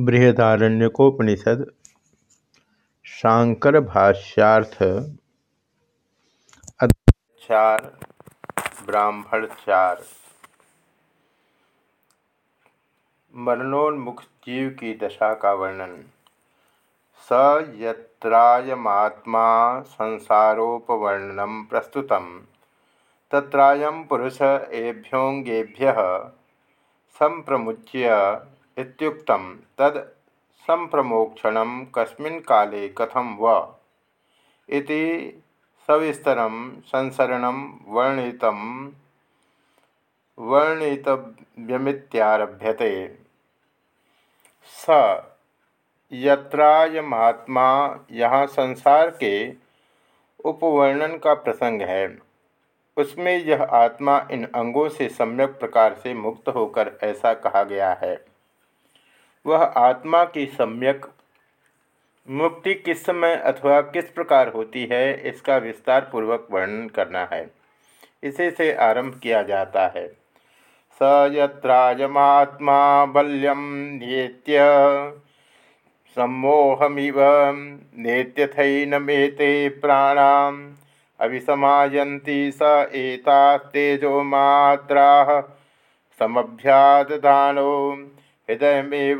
बृहदारण्यकोपनिषद शांकर भाष्यार्थ चार, ब्राह्मण चार। मरणोन्मुख जीव की दशा का वर्णन स यत्रायमात्मा संसारोपवर्णनम प्रस्तुत तत्रायं पुरुष एभ्योंगेभ्य संप्रमुच्य तद संप्रमोक्षण कस्मिन् काले कथम व? इति सविस्तरं संसरणं वर्णितं, वर्णितव्यमित्यारभ्यते। स, यत्रायमात्मा यहाँ संसार के उपवर्णन का प्रसंग है, उसमें यह आत्मा इन अंगों से सम्यक प्रकार से मुक्त होकर ऐसा कहा गया है। वह आत्मा की सम्यक मुक्ति किस समय अथवा किस प्रकार होती है, इसका विस्तार पूर्वक वर्णन करना है। इसी से आरंभ किया जाता है। स यत्रायमात्मा बल्यम नेत्य सम्मोहमिव नेत्यथैनमेते प्राणाम अभिसमायन्ति स एता तेजोमात्रा समभ्यादानो हृदयमेवान्वक्रामति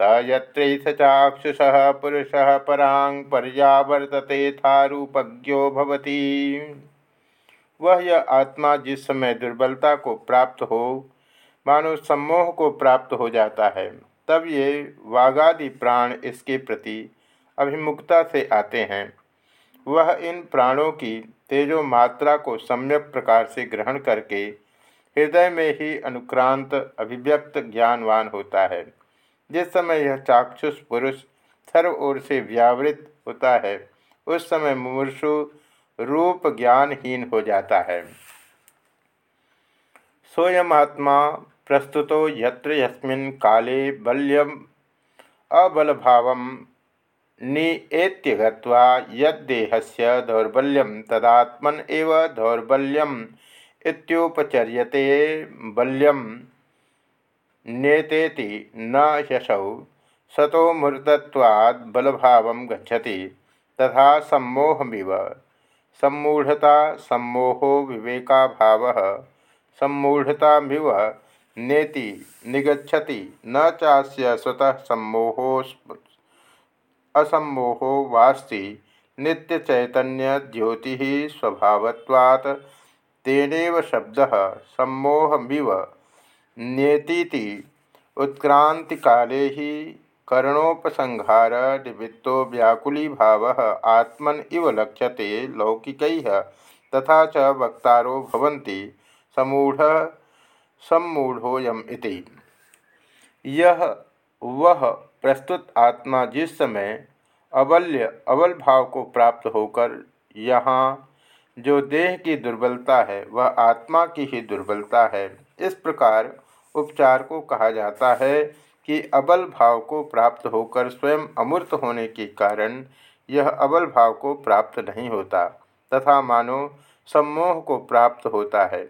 स यत्र चाक्षुष पुरुष परांग पर्यावर्तते थारूपज्ञो भवति। वह यह आत्मा जिस समय दुर्बलता को प्राप्त हो मानो सम्मोह को प्राप्त हो जाता है, तब ये वागादि प्राण इसके प्रति अभिमुखता से आते हैं। वह इन प्राणों की तेजो मात्रा को सम्यक प्रकार से ग्रहण करके हृदय में ही अनुक्रांत अभिव्यक्त ज्ञानवान होता है। जिस समय यह चाक्षुष पुरुष सर्व ओर से व्यावृत होता है, उस समय मुमूर्षु रूप ज्ञानहीन हो जाता है। सोयमात्मा प्रस्तुतो यत्र यस्मिन् काले बल्यम अबलभाव निएत्य गत्वा यद्देहस्य दौर्बल्यम तदात्मन एव दौर्बल्यम इत्युपचर्यते बल्यम नेतेति न यशौ सतो मूर्तत्वात् बलभाव गच्छति, तथा सम्मोहमिव। सम्मूढ़ता सम्मोहो विवेकाभाव, सम्मूढ़तामिव नेति निगछति न चास्य स्वतः सम्मोहो असम्मोहो वास्ति, नित्यचैतन्य ज्योति स्वभावत्वात् तेनेव शब्द सम्मोहमिव। न्येतीति उत्क्रांति काले ही कर्णोपसंहार निवृत्तो व्याकुली भाव आत्मन इव लक्ष्यते लौकिक तथा च वक्तारो भवन्ति समूढ़ सम्मूढ़ोयम इति। यह वह प्रस्तुत आत्मा जिस समय अबल्य अबल भाव को प्राप्त होकर यहाँ जो देह की दुर्बलता है, वह आत्मा की ही दुर्बलता है। इस प्रकार उपचार को कहा जाता है कि अबल भाव को प्राप्त होकर स्वयं अमूर्त होने के कारण यह अबल भाव को प्राप्त नहीं होता, तथा मानो सम्मोह को प्राप्त होता है।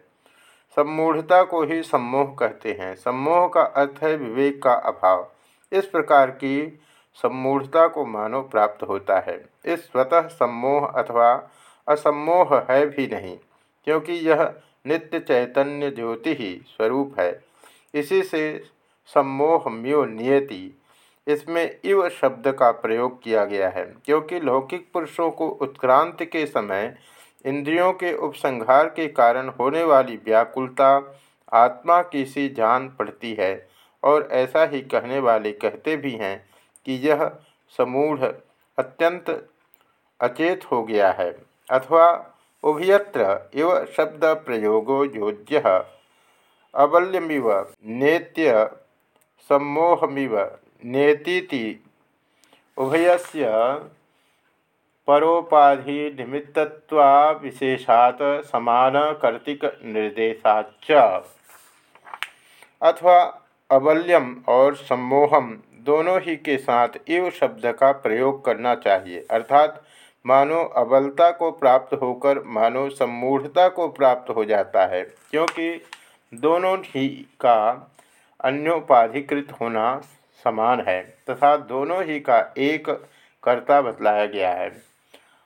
सम्मूढ़ता को ही सम्मोह कहते हैं। सम्मोह का अर्थ है विवेक का अभाव। इस प्रकार की सम्मूढ़ता को मानो प्राप्त होता है। इस स्वतः सम्मोह अथवा असम्मोह है भी नहीं, क्योंकि यह नित्य चैतन्य ज्योति ही स्वरूप है। इसी से सम्मोह म्यो नियति। इसमें इव शब्द का प्रयोग किया गया है, क्योंकि लौकिक पुरुषों को उत्क्रांति के समय इंद्रियों के उपसंहार के कारण होने वाली व्याकुलता, आत्मा की सी जान पड़ती है, और ऐसा ही कहने वाले कहते भी हैं कि यह समूढ़ अत्यंत अचेत हो गया है। अथवा उभयत्र इव शब्द प्रयोगो योज्य। अबल्यमिव नेत्य सम्मोहमिव नेतीति उभयस्य परोपाधि निमित्तत्वा विशेषात समान कर्तिक निर्देशाच अथवा अबल्यम और सम्मोहम दोनों ही के साथ इव शब्द का प्रयोग करना चाहिए, अर्थात मानो अबलता को प्राप्त होकर मानो सम्मूढ़ता को प्राप्त हो जाता है, क्योंकि दोनों ही का अन्योपाधिकृत होना समान है तथा दोनों ही का एक कर्ता बतलाया गया है।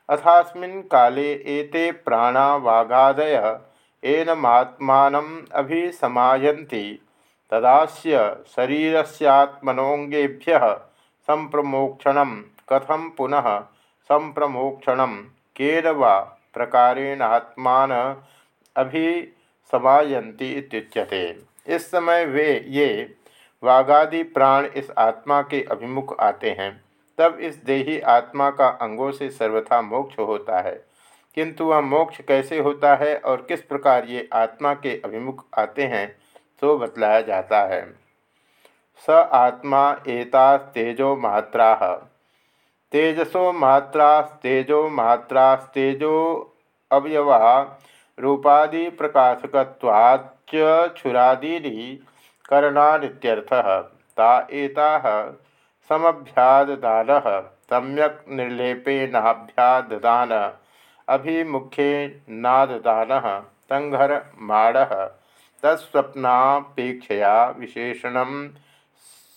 अथास्मिन् काले एते प्राणा वागादय एनमात्मानम् अभिसमायन्ति, तदास्य शरीरस्यात्मनोऽङ्गेभ्यः सम्प्रमोक्षणं कथम पुनः संप्रमोक्षण केन वा प्रकारेणात्मान अभिसमायन्ति इत्युच्यते। इस समय वे, ये वागादि प्राण इस आत्मा के अभिमुख आते हैं। तब इस देही आत्मा का अंगों से सर्वथा मोक्ष होता है। किंतु वह मोक्ष कैसे होता है और किस प्रकार ये आत्मा के अभिमुख आते हैं तो बतलाया जाता है। स आत्मा एतास्तेजो मात्रा। तेजसो मात्रास्तेजो मात्रास्तेजो अवयवा रूपादि प्रकाशकवाच्च छुरादीनि करणानित्यर्थः। ता एताः समभ्याददान। सम्यक निर्लेपेनाभ्याददान। अभिमुखे नाददान। तत्स्वप्नापेक्षया विशेषण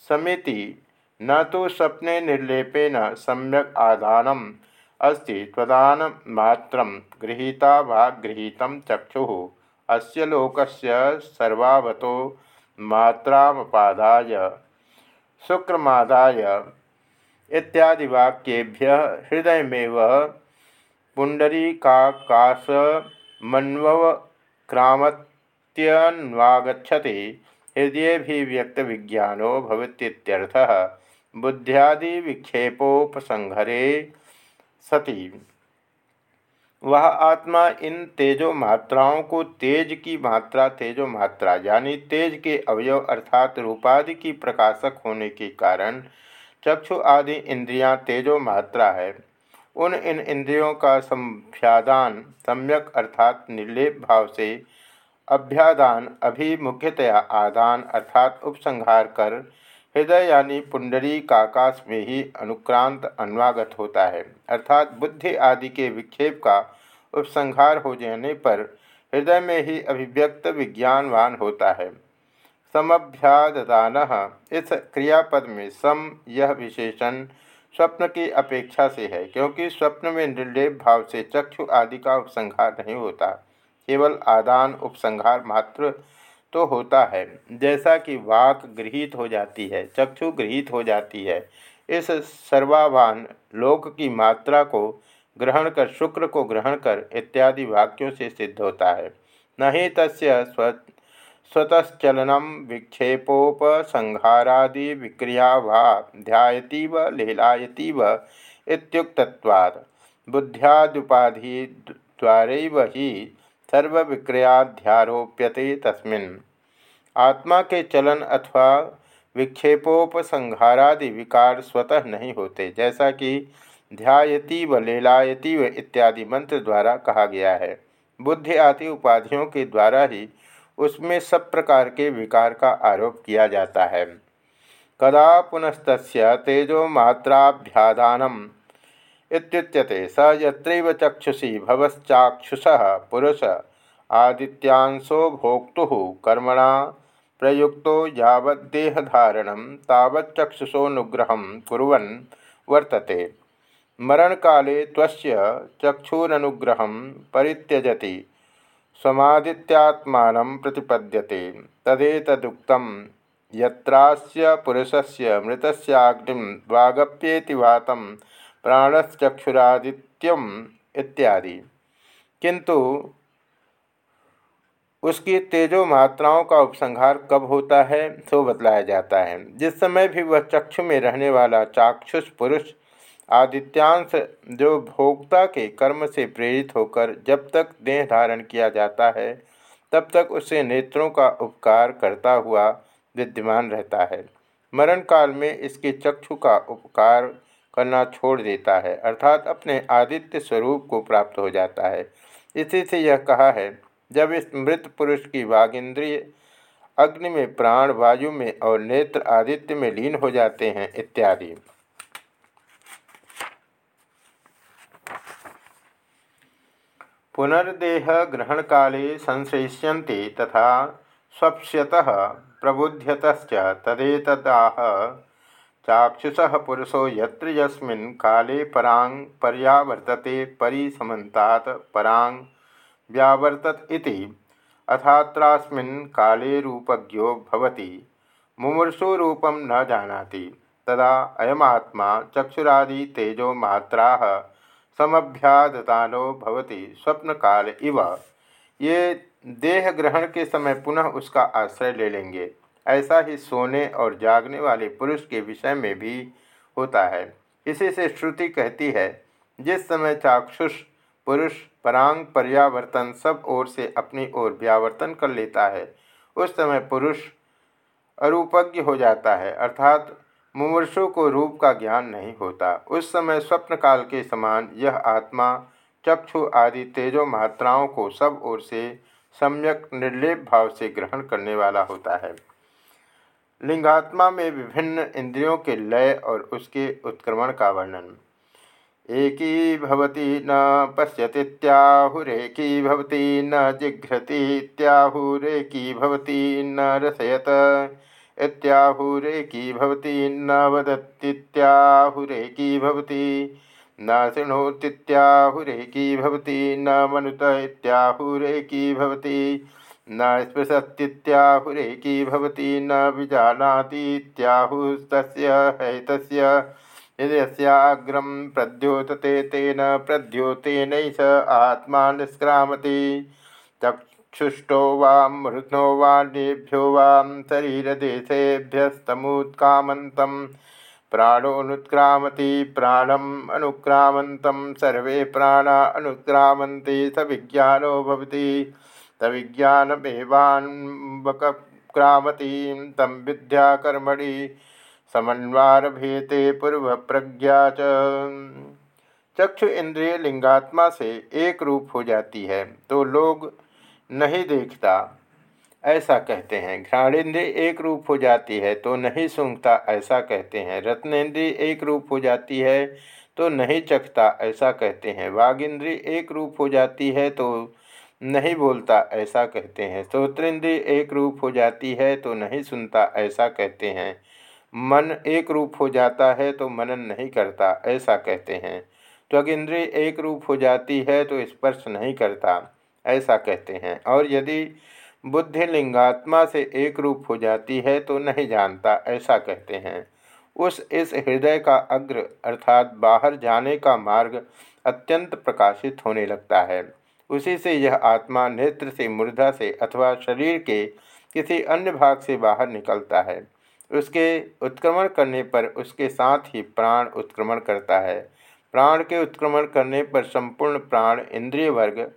समिति न तो स्वप्ने निर्लेपेन सम्यक आदानम अस्ति त्वदान मात्र गृहीता वा गृहीत चक्षु। अस्य लोकस्य सर्वावतो मात्रामपादाय शुक्रमादाय इत्यादि वाक्येभ्य हृदयमेव पुंडरीकाकाशमन्वक्रामत्यन्वागछति हृदयभिव्यक्तविज्ञानो भवतीत्यर्थः बुद्ध्यादि विक्षेपोपसंहरे सती। वह आत्मा इन तेजो मात्राओं को तेज की मात्रा, तेजो मात्रा यानी तेज के अवयव अर्थात रूपादि की प्रकाशक होने के कारण चक्षु आदि इंद्रियाँ तेजो मात्रा है। उन इन इंद्रियों का संभ्यादान सम्यक अर्थात निर्लेप भाव से अभ्यादान अभिमुख्यतया आदान अर्थात उपसंहार कर हृदय यानी पुंडरी काकाश में ही अनुक्रांत अन्वागत होता है। अर्थात बुद्धि आदि के विक्षेप का उपसंहार हो जाने पर हृदय में ही अभिव्यक्त विज्ञानवान होता है। समभ्यादान इस क्रियापद में सम यह विशेषण स्वप्न की अपेक्षा से है, क्योंकि स्वप्न में निर्लेप भाव से चक्षु आदि का उपसंहार नहीं होता। केवल आदान उपसंहार मात्र तो होता है, जैसा कि वाक गृहित हो जाती है, चक्षु गृहित हो जाती है। इस सर्वाभान लोक की मात्रा को ग्रहण कर, शुक्र को ग्रहण कर इत्यादि वाक्यों से सिद्ध होता है। न ही तस्य स्व, स्वतश्चलन विक्षेपोपसंहारादि विक्रिया वा ध्यातीव लेलायतीव इत्युक्तत्वात्। बुद्ध्यादुपाधि द्वारैव ही सर्वविक्रयाध्यारोप्यते तस्मिन्। आत्मा के चलन अथवा विक्षेपोपसंहारादि विकार स्वतः नहीं होते, जैसा कि ध्यायती व लेलायती व इत्यादि मंत्र द्वारा कहा गया है। बुद्धि आदि उपाधियों के द्वारा ही उसमें सब प्रकार के विकार का आरोप किया जाता है। कदा पुनस्त तेजो मात्राभ्यादानम इत्युच्यते, स यत्रैव चक्षुषी भवश्चाक्षुष पुरुष। आदित्यांशो भोक्तु कर्मणा, प्रयुक्त यावदेहधारण तावच्चक्षुषोनुग्रह कुरन वर्तते। मरण काले त्वस्य चक्षुरनुग्रह परित्यजति। स्वमादित्यात्मानं प्रतिपद्यते। तदेतदुक्तं, यत्रास्य पुरुषस्य मृतस्याग्निं वागप्येति वातं प्राणश्चक्षुरादित्यम इत्यादि। किंतु उसकी तेजो मात्राओं का उपसंहार कब होता है, सो बतलाया जाता है। जिस समय भी वह चक्षु में रहने वाला चाक्षुष पुरुष आदित्यांश जो भोक्ता के कर्म से प्रेरित होकर जब तक देह धारण किया जाता है, तब तक उसे नेत्रों का उपकार करता हुआ विद्यमान रहता है। मरण काल में इसके चक्षु का उपकार करना छोड़ देता है, अर्थात अपने आदित्य स्वरूप को प्राप्त हो जाता है। इसी से यह कहा है, जब इस मृत पुरुष की वागिंद्रिय अग्नि में प्राण, वायु में और नेत्र आदित्य में लीन हो जाते हैं, इत्यादि। पुनर्देह ग्रहण काले संश्रयिष्यन्ति तथा स्वप्स्यतः प्रबुध्यत तदेतदाह चाक्षुष पुरुषो यत्र यस्मिन् काले परांग पर्यावर्तते परिसमन्तात् परांग व्यावर्तत इति। अथात्रास्मिन् काले रूपज्ञो भवति। मुमूर्षुरूपं न जानाति। तदा अयमात्मा चक्षुरादि तेजो मात्राः समभ्यादतानो भवति स्वप्न काल इव। ये देह ग्रहण के समय पुनः उसका आश्रय ले लेंगे। ऐसा ही सोने और जागने वाले पुरुष के विषय में भी होता है। इसी से श्रुति कहती है, जिस समय चाक्षुष, पुरुष, परांग, पर्यावर्तन सब ओर से अपनी ओर व्यावर्तन कर लेता है, उस समय पुरुष अरूपज्ञ हो जाता है, अर्थात मुमूर्षु को रूप का ज्ञान नहीं होता। उस समय स्वप्न काल के समान यह आत्मा, चक्षु आदि तेजो मात्राओं को सब ओर से सम्यक निर्लेप भाव से ग्रहण करने वाला होता है। लिंगात्मा में विभिन्न इंद्रियों के लय और उसके उत्क्रमण का वर्णन। एकी भवती न पश्यतीत्याहुरेकी भवती न जिघ्रतीत्याहुरेकी भवती न रसयत इत्याहुरेकी भवती न वदतीत्याहुरेकी भवती न शृणोतीत्याहुरेकी भवती न मनुत इत्याहुरेकी भवती न स्पृशतीत्याहुरेकी भवती न विजानातीत्याहुस्तस्य हैतस्य प्रद्योतते तेन प्रद्योतेन स आत्मा निष्क्रामति। चक्षुष्टो वां मृत्नो वाण्येभ्यो वां शरीरदेशेभ्यस्तमुत्कामन्तं प्राणोनुत्क्रामति प्राणम् सर्वे प्राणा अनुक्रामन्ति स विज्ञानो भवति। तविज्ञानमेवान्वक्रामति तं विद्याकर्मणि समन्वारभेते पूर्व प्रज्ञा चक्षु इंद्रिय लिंगात्मा से एक रूप हो जाती है तो लोग नहीं देखता। ऐसा कहते हैं घ्राणेन्द्रिय एक रूप हो जाती है तो नहीं सूंघता, ऐसा कहते हैं। रत्नेन्द्रिय एक रूप हो जाती है तो नहीं चखता, ऐसा कहते हैं। वाघ इंद्रिय एक रूप हो जाती है तो नहीं बोलता, ऐसा कहते हैं। श्रोतेंद्रिय एक रूप हो जाती है तो नहीं सुनता, ऐसा कहते हैं। मन एक रूप हो जाता है तो मनन नहीं करता, ऐसा कहते हैं। त्वग इंद्रिय एक रूप हो जाती है तो स्पर्श नहीं करता, ऐसा कहते हैं। और यदि बुद्धि लिंगात्मा से एक रूप हो जाती है तो नहीं जानता, ऐसा कहते हैं। उस इस हृदय का अग्र अर्थात बाहर जाने का मार्ग अत्यंत प्रकाशित होने लगता है। उसी से यह आत्मा नेत्र से मुर्दा से अथवा शरीर के किसी अन्य भाग से बाहर निकलता है। उसके उत्क्रमण करने पर उसके साथ ही प्राण उत्क्रमण करता है। प्राण के उत्क्रमण करने पर संपूर्ण प्राण इंद्रिय वर्ग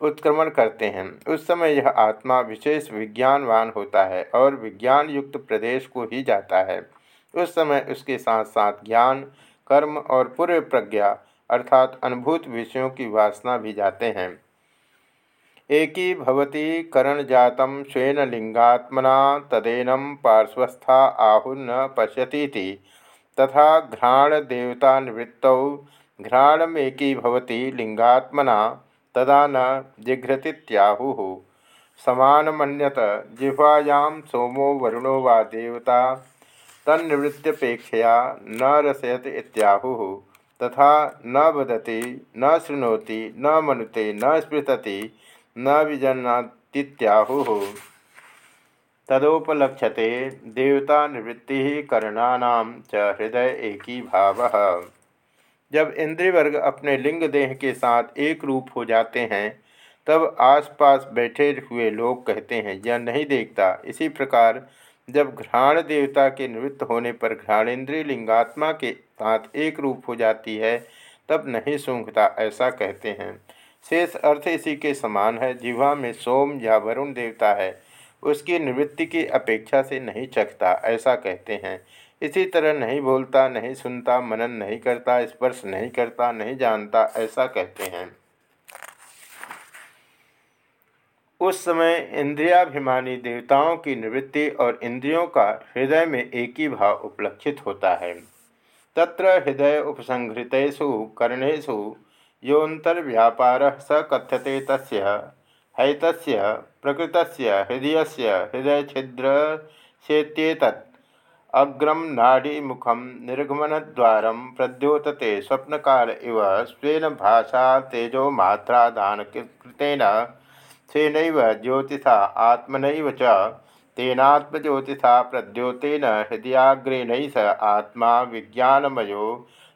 उत्क्रमण करते हैं। उस समय यह आत्मा विशेष विज्ञानवान होता है और विज्ञान युक्त प्रदेश को ही जाता है। उस समय उसके साथ साथ ज्ञान, कर्म और पूर्व प्रज्ञा अर्थात अनुभूत विषयों की वासना भी जाते हैं। एकी भवती करण जातम स्वेन लिंगात्मना तदेनम पार्श्वस्था आहुन्न पश्यती तथा घ्राण देवता निवृत्त घ्राणमेकी भवती लिंगात्मना तदा न जिघ्रतीत्याहु। समानमन्यत, जिह्वायां सोमो वरुणो वा देवता, तन्निवृत्त्यपेक्षया न रसयत इत्याहु। तथा न वदति, न शृणोति, न मनुते, न स्मृतति न विजनातीत्याहु तदोपलक्ष्यते देवता निवृत्ति करणानां च हृदय एकी भाव जब इंद्रिय वर्ग अपने लिंग देह के साथ एक रूप हो जाते हैं, तब आसपास बैठे हुए लोग कहते हैं, यह नहीं देखता। इसी प्रकार, जब घ्राण देवता के निवृत्त होने पर घ्राणेन्द्रिय लिंगात्मा के साथ एक रूप हो जाती है, तब नहीं सूंघता, ऐसा कहते हैं। शेष अर्थ इसी के समान है। जीवा में सोम या वरुण देवता है, उसकी निवृत्ति की अपेक्षा से नहीं चखता, ऐसा कहते हैं। इसी तरह नहीं बोलता, नहीं सुनता, मनन नहीं करता, स्पर्श नहीं करता, नहीं जानता, ऐसा कहते हैं। उस समय इंद्रियाभिमानी देवताओं की निवृत्ति और इंद्रियों का हृदय में एक ही भाव उपलक्षित होता है। तत्र हृदय उपसंहृतेषु कर्णेशु योऽन्तर्व्यापारः स कथ्यते हैतस्य प्रकृत हृदय से हृदय छिद्र सेत अग्रम नाड़ी मुखम निर्गमन द्वार प्रद्योतते स्वप्न काल इव, स्वेन भाषा तेजो मात्रा दान कृतेन स्वेन ज्योतिषा आत्मन च तेनात्मज्योतिषा प्रद्योतेन, हृदयाग्रेण स आत्मा विज्ञानमयो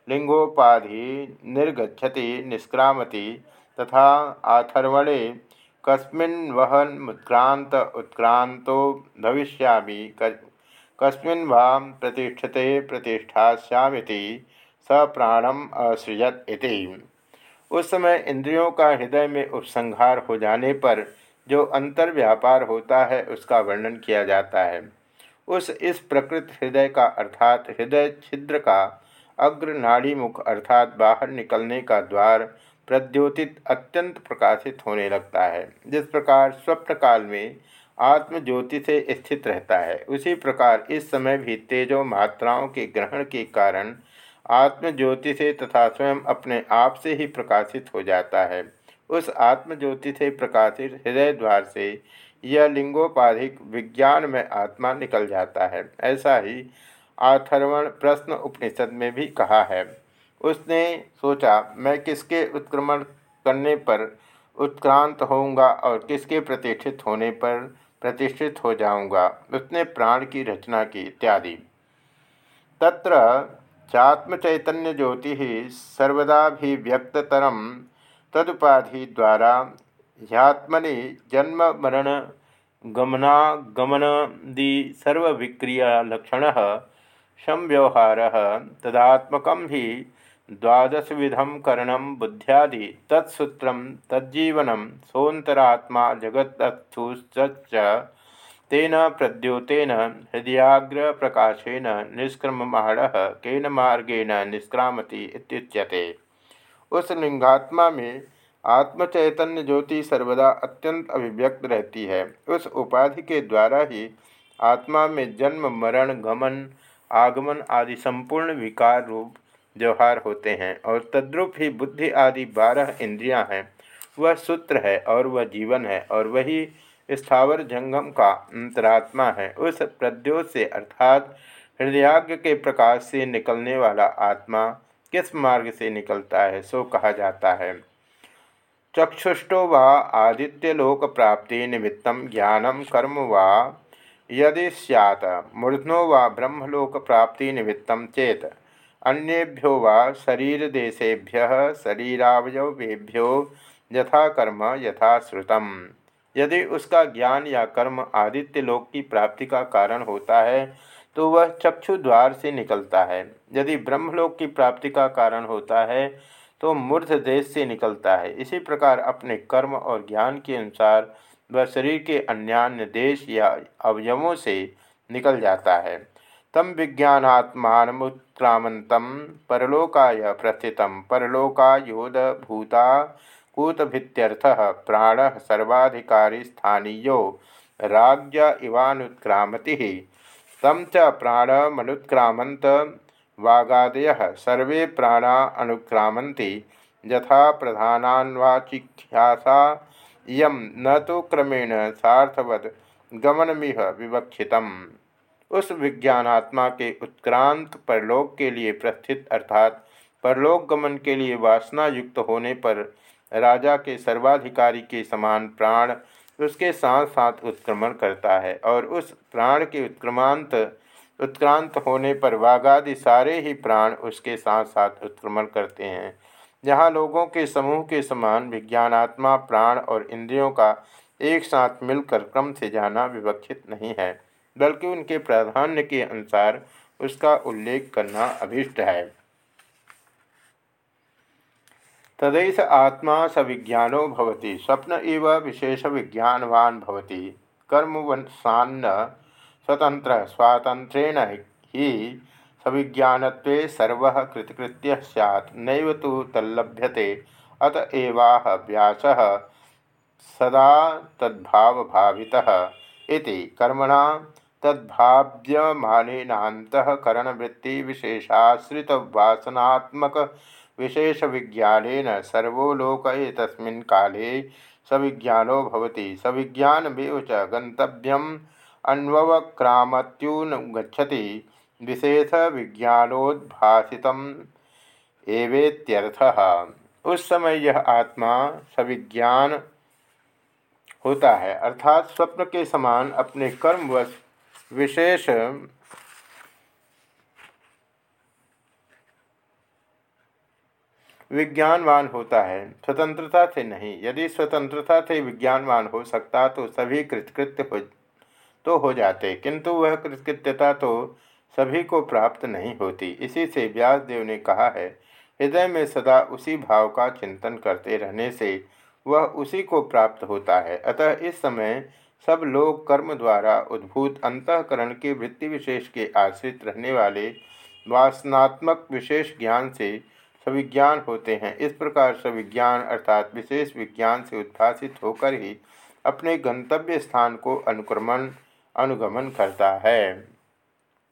लिंगोपाधि निर्गछति निष्क्रामति तथा आथर्वणे। कस्मिन् वहन्मुत्क्रांत उत्क्रांतो भविष्यामि। कस्मिन् वां प्रतिष्ठते प्रतिष्ठास्यामिति स प्राणम असृजत इति। उस समय इंद्रियों का हृदय में उपसंहार हो जाने पर जो अंतर व्यापार होता है, उसका वर्णन किया जाता है। उस इस प्रकृत हृदय का अर्थात हृदय छिद्र का अग्र नाड़ी मुख अर्थात बाहर निकलने का द्वार प्रद्योतित अत्यंत प्रकाशित होने लगता है। जिस प्रकार स्वप्न काल में आत्म ज्योति से स्थित रहता है, उसी प्रकार इस समय भी तेजो मात्राओं के ग्रहण के कारण आत्म ज्योति से तथा स्वयं अपने आप से ही प्रकाशित हो जाता है। उस आत्म ज्योति से प्रकाशित हृदय द्वार से यह लिंगोपाधिक विज्ञान में आत्मा निकल जाता है। ऐसा ही आथर्वण प्रश्न उपनिषद में भी कहा है। उसने सोचा, मैं किसके उत्क्रमण करने पर उत्क्रांत होऊँगा और किसके प्रतिष्ठित होने पर प्रतिष्ठित हो जाऊँगा? उसने प्राण की रचना की इत्यादि। तत्र चात्म चैतन्य ज्योति सर्वदाभिव्यक्तरम तदुपाधि द्वारा ह्यात्मनि जन्म मरण गमनागमनदी सर्वविक्रिया लक्षण संव्यवहार तदात्मक ही द्वादश विधम करण बुद्ध्यादि, तत्सूत्र तज्जीवन सोन्तरात्मा जगत्थुश्च तेन प्रद्योतेन हृदयाग्र प्रकाशेन निष्क्रममाण केन मार्गेण निष्क्रामति उस लिंगात्मा में आत्मचैतन्य ज्योति सर्वदा अत्यंत अभिव्यक्त रहती है। उस उपाधि के द्वारा ही आत्मा में जन्म, मरण, गमन आगमन आदि संपूर्ण विकार रूप व्यवहार होते हैं और तद्रुप ही बुद्धि आदि बारह इंद्रियाँ हैं। वह सूत्र है और वह जीवन है और वही स्थावर जंगम का अंतरात्मा है। उस प्रद्योत से अर्थात हृदयाग्र के प्रकाश से निकलने वाला आत्मा किस मार्ग से निकलता है, सो कहा जाता है। चक्षुष्टो व आदित्यलोक प्राप्ति निमित्त ज्ञानम कर्म व यदि सैत मूर्धनो व ब्रह्मलोक प्राप्ति निमित्त चेत। अन्येभ्यो वा शरीरदेशेभ्य, शरीरावयवेभ्यो यथा कर्म यथा यदि उसका ज्ञान या कर्म आदित्य लोक की प्राप्ति का कारण होता है तो वह चक्षु द्वार से निकलता है। यदि ब्रह्मलोक की प्राप्ति का कारण होता है तो मूर्ध देश से निकलता है। इसी प्रकार अपने कर्म और ज्ञान के अनुसार वह शरीर के अन्यान्य देश या अवयवों से निकल जाता है। तम विज्ञात्मात्रामत परलोकाय प्रस्थित परलोकायोधभूता कूतभित्यर्थ प्राण सर्वाधिकारी स्थानीयो राज्य इवानुत्क्रामति। तम च प्राणमनुत्क्रामंत वागादय। सर्वे प्राणा अनुक्रामन्ति। यथा प्रधानान्वाचिख्यासा इयं न तो क्रमेण सार्थवत गमनमिह विवक्षितम्। उस विज्ञानात्मा के उत्क्रांत परलोक के लिए प्रस्थित अर्थात परलोक गमन के लिए वासना युक्त होने पर राजा के सर्वाधिकारी के समान प्राण उसके साथ साथ उत्क्रमण करता है और उस प्राण के उत्क्रमांत, उत्क्रांत होने पर वाघादि सारे ही प्राण उसके साथ साथ उत्क्रमण करते हैं। जहाँ लोगों के समूह के समान विज्ञानात्मा, प्राण और इंद्रियों का एक साथ मिलकर क्रम से जाना विवक्षित नहीं है, बल्कि उनके प्राधान्य के अनुसार उसका उल्लेख करना अभिष्ट है। तदैस आत्मा सविज्ञानो भवति, स्वप्न इव विशेष विज्ञानवान भवति। कर्मवशान्न स्वतंत्र स्वातंत्रेण ही सविज्ञानत्वे सर्व कृतकृत्य सैत् नैव तो तल्लभ्यते। अत एवाह व्यास सदा तद्भाव भावितः इति। कर्मणा विशेष विज्ञान सर्वो लोक काले सविज्ञानो भवति। सविज्ञानमेव च गंतव्यम अन्वक्रामत्युगछति विशेष विज्ञानोद्भाषित एवेत्यर्थः। उस समय यह आत्मा सविज्ञान होता है, अर्थात स्वप्न के समान अपने कर्मवश विशेष विज्ञानवान होता है। स्वतंत्रता से नहीं, यदि स्वतंत्रता से विज्ञानवान हो सकता तो सभी कृतकृत्य हो तो हो जाते, किंतु वह कृतकृत्यता तो सभी को प्राप्त नहीं होती। इसी से व्यासदेव ने कहा है, हृदय में सदा उसी भाव का चिंतन करते रहने से वह उसी को प्राप्त होता है। अतः इस समय सब लोग कर्म द्वारा उद्भूत अंतकरण के वृत्ति विशेष के आश्रित रहने वाले वासनात्मक विशेष ज्ञान से सविज्ञान होते हैं। इस प्रकार सविज्ञान अर्थात विशेष विज्ञान से उद्भाषित होकर ही अपने गंतव्य स्थान को अनुक्रमण, अनुगमन करता है।